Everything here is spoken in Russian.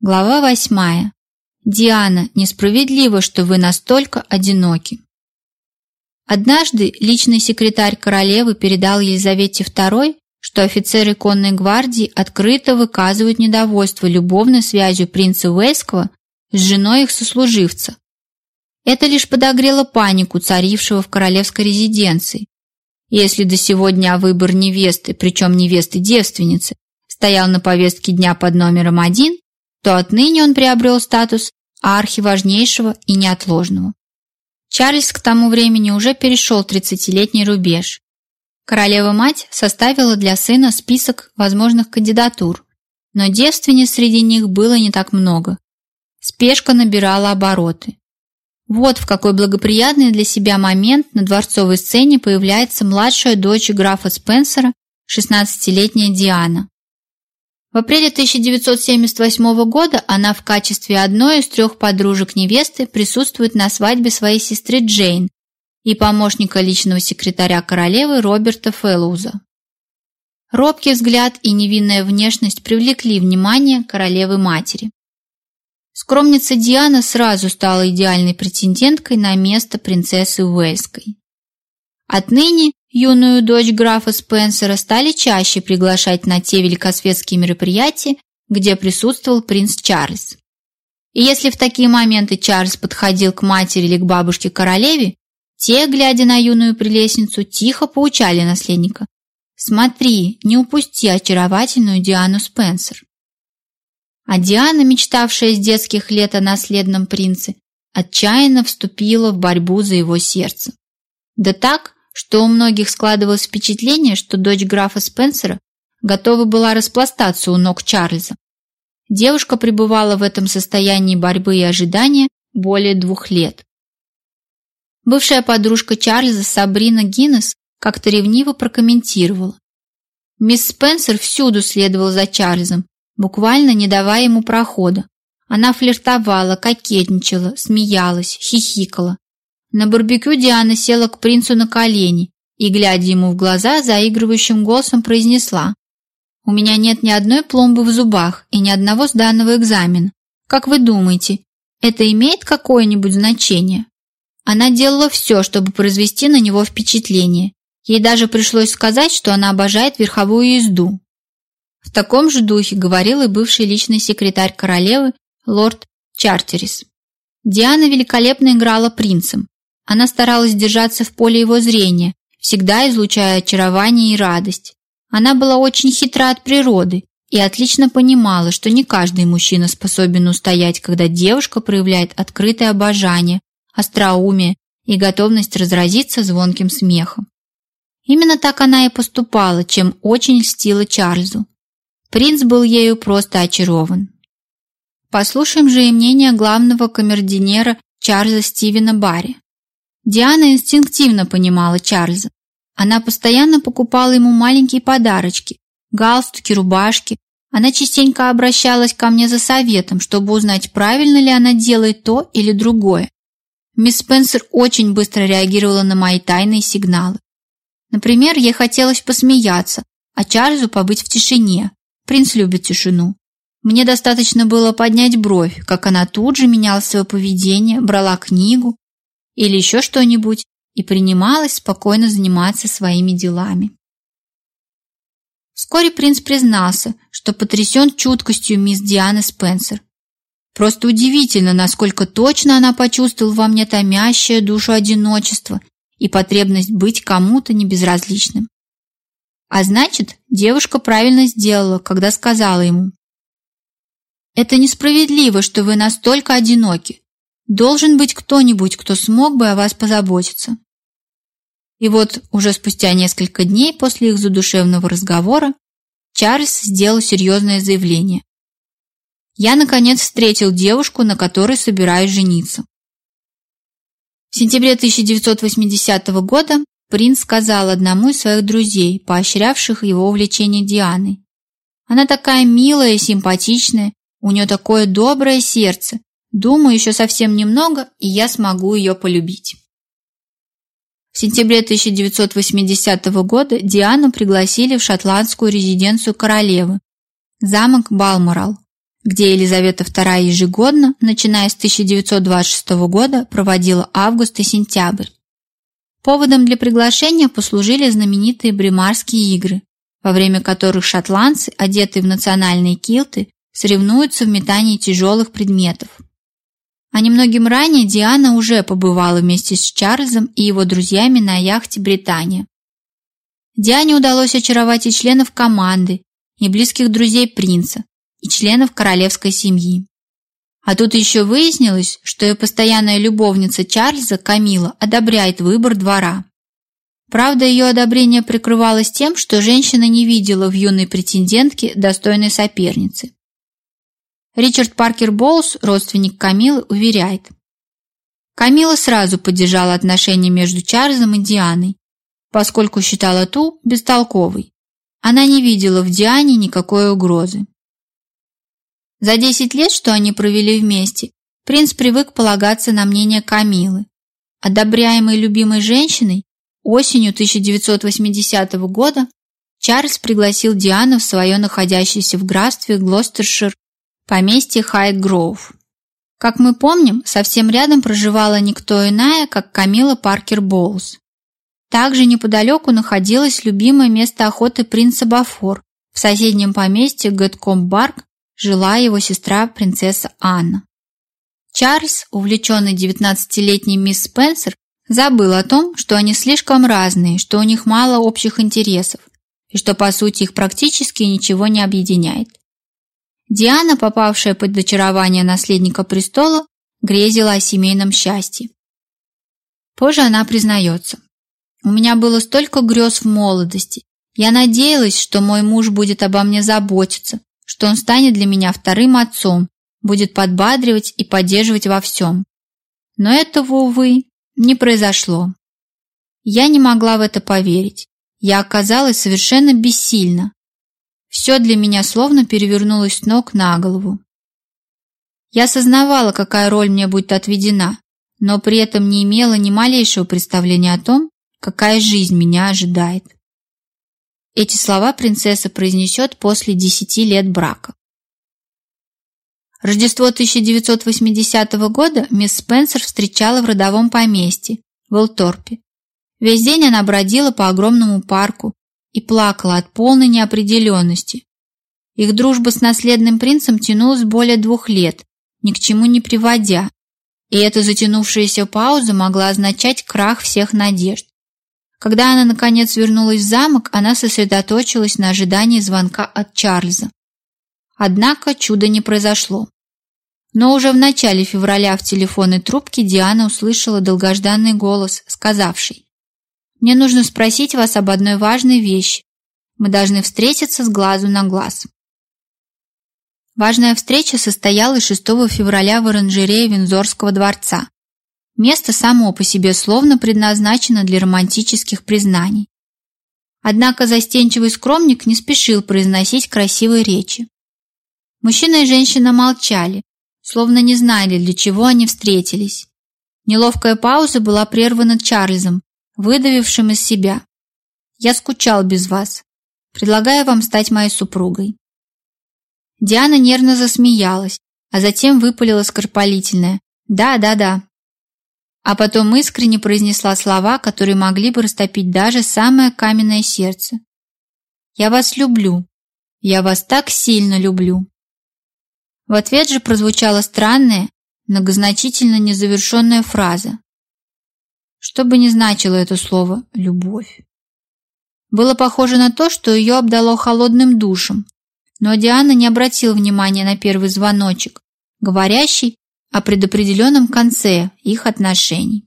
Глава восьмая. Диана, несправедливо, что вы настолько одиноки. Однажды личный секретарь королевы передал Елизавете II, что офицеры конной гвардии открыто выказывают недовольство любовной связью принца Уэльского с женой их сослуживца. Это лишь подогрело панику царившего в королевской резиденции. Если до сегодня выбор невесты, причем невесты-девственницы, стоял на повестке дня под номером один, то отныне он приобрел статус архиважнейшего и неотложного. Чарльз к тому времени уже перешел тридцатилетний рубеж. Королева-мать составила для сына список возможных кандидатур, но девственниц среди них было не так много. Спешка набирала обороты. Вот в какой благоприятный для себя момент на дворцовой сцене появляется младшая дочь графа Спенсера, 16-летняя Диана. В апреле 1978 года она в качестве одной из трех подружек невесты присутствует на свадьбе своей сестры Джейн и помощника личного секретаря королевы Роберта Фэллоуза. Робкий взгляд и невинная внешность привлекли внимание королевы-матери. Скромница Диана сразу стала идеальной претенденткой на место принцессы Уэльской. Отныне юную дочь графа Спенсера стали чаще приглашать на те великосветские мероприятия, где присутствовал принц Чарльз. И если в такие моменты Чарльз подходил к матери или к бабушке-королеве, те, глядя на юную прелестницу, тихо поучали наследника. «Смотри, не упусти очаровательную Диану Спенсер». А Диана, мечтавшая с детских лет о наследном принце, отчаянно вступила в борьбу за его сердце. Да так, что у многих складывалось впечатление, что дочь графа Спенсера готова была распластаться у ног Чарльза. Девушка пребывала в этом состоянии борьбы и ожидания более двух лет. Бывшая подружка Чарльза Сабрина Гиннес как-то ревниво прокомментировала. Мисс Спенсер всюду следовала за Чарльзом, буквально не давая ему прохода. Она флиртовала, кокетничала, смеялась, хихикала, на барбекю Диана села к принцу на колени и, глядя ему в глаза, заигрывающим голосом произнесла «У меня нет ни одной пломбы в зубах и ни одного сданного экзамена. Как вы думаете, это имеет какое-нибудь значение?» Она делала все, чтобы произвести на него впечатление. Ей даже пришлось сказать, что она обожает верховую езду. В таком же духе говорил и бывший личный секретарь королевы лорд Чартерис. Диана великолепно играла принцем, она старалась держаться в поле его зрения, всегда излучая очарование и радость. Она была очень хитра от природы и отлично понимала, что не каждый мужчина способен устоять, когда девушка проявляет открытое обожание, остроумие и готовность разразиться звонким смехом. Именно так она и поступала, чем очень льстила Чарльзу. Принц был ею просто очарован. Послушаем же и мнение главного камердинера Чарльза Стивена Барри. Диана инстинктивно понимала Чарльза. Она постоянно покупала ему маленькие подарочки, галстуки, рубашки. Она частенько обращалась ко мне за советом, чтобы узнать, правильно ли она делает то или другое. Мисс Спенсер очень быстро реагировала на мои тайные сигналы. Например, ей хотелось посмеяться, а Чарльзу побыть в тишине. Принц любит тишину. Мне достаточно было поднять бровь, как она тут же меняла свое поведение, брала книгу, или еще что-нибудь и принималась спокойно заниматься своими делами. Вскоре принц признался, что потрясен чуткостью мисс Дианы Спенсер. Просто удивительно, насколько точно она почувствовала во мне томящее душу одиночество и потребность быть кому-то небезразличным. А значит, девушка правильно сделала, когда сказала ему: "Это несправедливо, что вы настолько одиноки. Должен быть кто-нибудь, кто смог бы о вас позаботиться. И вот уже спустя несколько дней после их задушевного разговора Чарльз сделал серьезное заявление. Я наконец встретил девушку, на которой собираюсь жениться. В сентябре 1980 года принц сказал одному из своих друзей, поощрявших его увлечение Дианой: "Она такая милая и симпатичная, у нее такое доброе сердце. Думаю, еще совсем немного, и я смогу ее полюбить. В сентябре 1980 года Диану пригласили в шотландскую резиденцию королевы, замок Балморал, где Елизавета II ежегодно, начиная с 1926 года, проводила август и сентябрь. Поводом для приглашения послужили знаменитые Бремарские игры, во время которых шотландцы, одетые в национальные килты, соревнуются в метании тяжелых предметов. А немногим ранее Диана уже побывала вместе с Чарльзом и его друзьями на яхте «Британия». Диане удалось очаровать и членов команды, и близких друзей принца, и членов королевской семьи. А тут еще выяснилось, что ее постоянная любовница Чарльза, Камила, одобряет выбор двора. Правда, ее одобрение прикрывалось тем, что женщина не видела в юной претендентке достойной соперницы. Ричард Паркер Боулс, родственник Камилы, уверяет. Камила сразу поддержала отношения между Чарльзом и Дианой, поскольку считала ту бестолковой. Она не видела в Диане никакой угрозы. За 10 лет, что они провели вместе, принц привык полагаться на мнение Камилы. Одобряемой любимой женщиной, осенью 1980 года Чарльз пригласил Диану в свое находящееся в графстве Глостершир поместье Хайт-Гроув. Как мы помним, совсем рядом проживала никто иная, как Камила Паркер Боулс. Также неподалеку находилось любимое место охоты принца Бафор. В соседнем поместье Гэткомбарк жила его сестра принцесса Анна. Чарльз, увлеченный 19-летней мисс Спенсер, забыл о том, что они слишком разные, что у них мало общих интересов и что по сути их практически ничего не объединяет. Диана, попавшая под очарование наследника престола, грезила о семейном счастье. Позже она признается. У меня было столько грез в молодости. Я надеялась, что мой муж будет обо мне заботиться, что он станет для меня вторым отцом, будет подбадривать и поддерживать во всем. Но этого, увы, не произошло. Я не могла в это поверить. Я оказалась совершенно бессильна. Все для меня словно перевернулось с ног на голову. Я осознавала, какая роль мне будет отведена, но при этом не имела ни малейшего представления о том, какая жизнь меня ожидает. Эти слова принцесса произнесет после десяти лет брака. Рождество 1980 года мисс Спенсер встречала в родовом поместье, в Элторпе. Весь день она бродила по огромному парку и плакала от полной неопределенности. Их дружба с наследным принцем тянулась более двух лет, ни к чему не приводя, и эта затянувшаяся пауза могла означать крах всех надежд. Когда она наконец вернулась в замок, она сосредоточилась на ожидании звонка от Чарльза. Однако чуда не произошло. Но уже в начале февраля в телефонной трубке Диана услышала долгожданный голос, сказавший: "Мне нужно спросить вас об одной важной вещи. Мы должны встретиться с глазу на глаз". Важная встреча состоялась 6 февраля в оранжерее Винзорского дворца. Место само по себе словно предназначено для романтических признаний. Однако застенчивый скромник не спешил произносить красивые речи. Мужчина и женщина молчали, словно не знали, для чего они встретились. Неловкая пауза была прервана Чарльзом, выдавившим из себя: "Я скучал без вас. Предлагаю вам стать моей супругой". Диана нервно засмеялась, а затем выпалила скоропалительное: "Да, да, да" а потом искренне произнесла слова, которые могли бы растопить даже самое каменное сердце. «Я вас люблю. Я вас так сильно люблю». В ответ же прозвучала странная, многозначительно незавершенная фраза. Что бы ни значило это слово «любовь». Было похоже на то, что ее обдало холодным душем, но Диана не обратила внимания на первый звоночек, говорящий о предопределенном конце их отношений.